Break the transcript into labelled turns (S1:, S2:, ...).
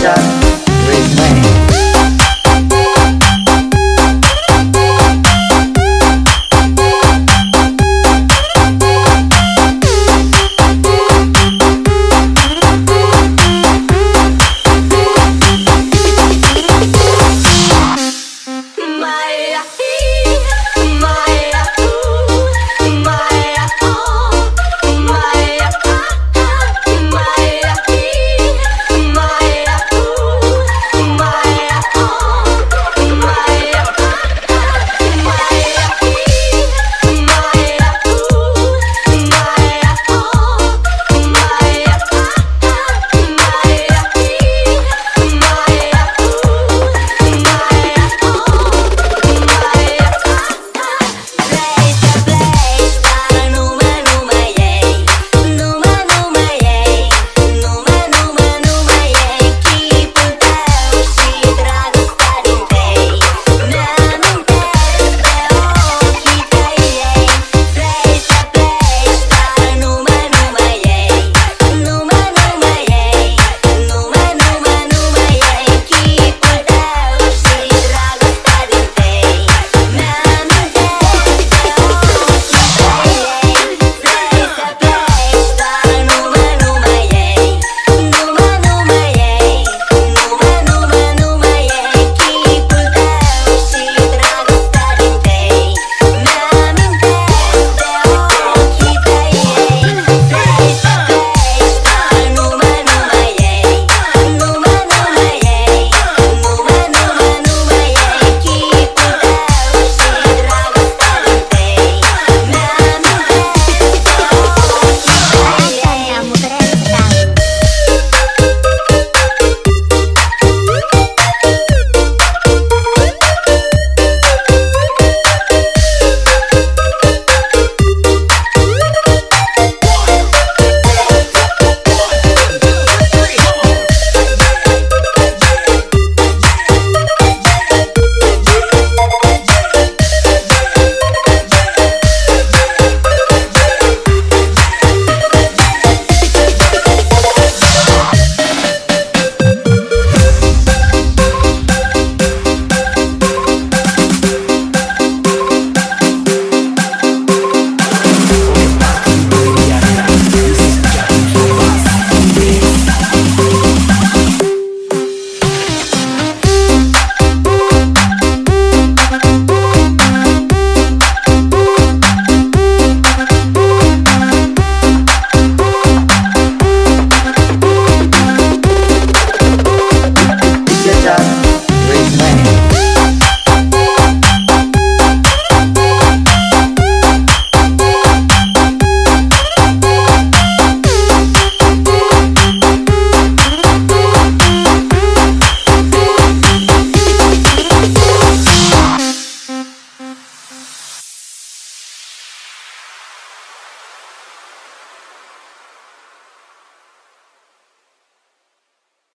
S1: Just with me.